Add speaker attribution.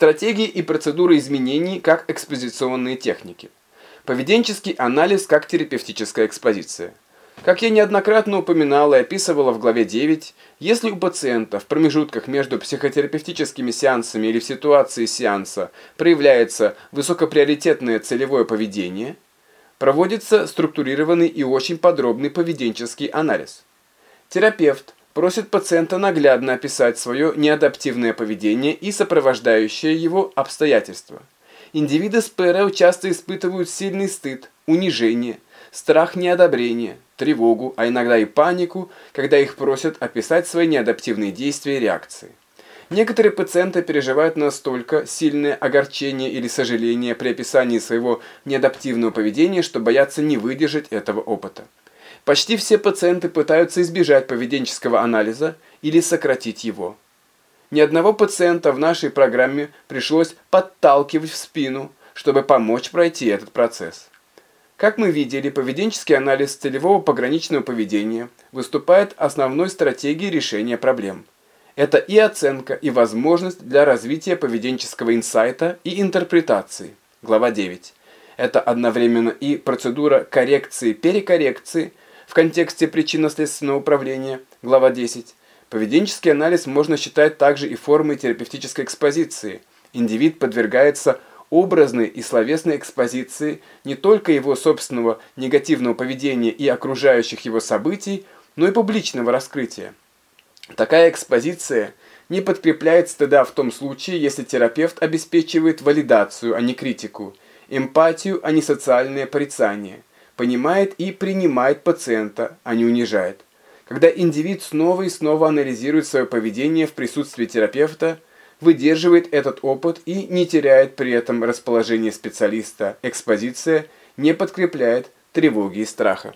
Speaker 1: Стратегии и процедуры изменений как экспозиционные техники. Поведенческий анализ как терапевтическая экспозиция. Как я неоднократно упоминала и описывала в главе 9, если у пациента в промежутках между психотерапевтическими сеансами или в ситуации сеанса проявляется высокоприоритетное целевое поведение, проводится структурированный и очень подробный поведенческий анализ. Терапевт просит пациента наглядно описать свое неадаптивное поведение и сопровождающее его обстоятельства. Индивиды с ПРЛ часто испытывают сильный стыд, унижение, страх неодобрения, тревогу, а иногда и панику, когда их просят описать свои неадаптивные действия и реакции. Некоторые пациенты переживают настолько сильное огорчение или сожаление при описании своего неадаптивного поведения, что боятся не выдержать этого опыта. Почти все пациенты пытаются избежать поведенческого анализа или сократить его. Ни одного пациента в нашей программе пришлось подталкивать в спину, чтобы помочь пройти этот процесс. Как мы видели, поведенческий анализ целевого пограничного поведения выступает основной стратегией решения проблем. Это и оценка, и возможность для развития поведенческого инсайта и интерпретации. Глава 9. Это одновременно и процедура коррекции-перекоррекции в контексте причинно-следственного управления. Глава 10. Поведенческий анализ можно считать также и формой терапевтической экспозиции. Индивид подвергается образной и словесной экспозиции не только его собственного негативного поведения и окружающих его событий, но и публичного раскрытия. Такая экспозиция не подкрепляет стыда в том случае, если терапевт обеспечивает валидацию, а не критику, эмпатию, а не социальное порицание, понимает и принимает пациента, а не унижает. Когда индивид снова и снова анализирует свое поведение в присутствии терапевта – выдерживает этот опыт и не теряет при этом расположение специалиста. Экспозиция не подкрепляет тревоги и страха.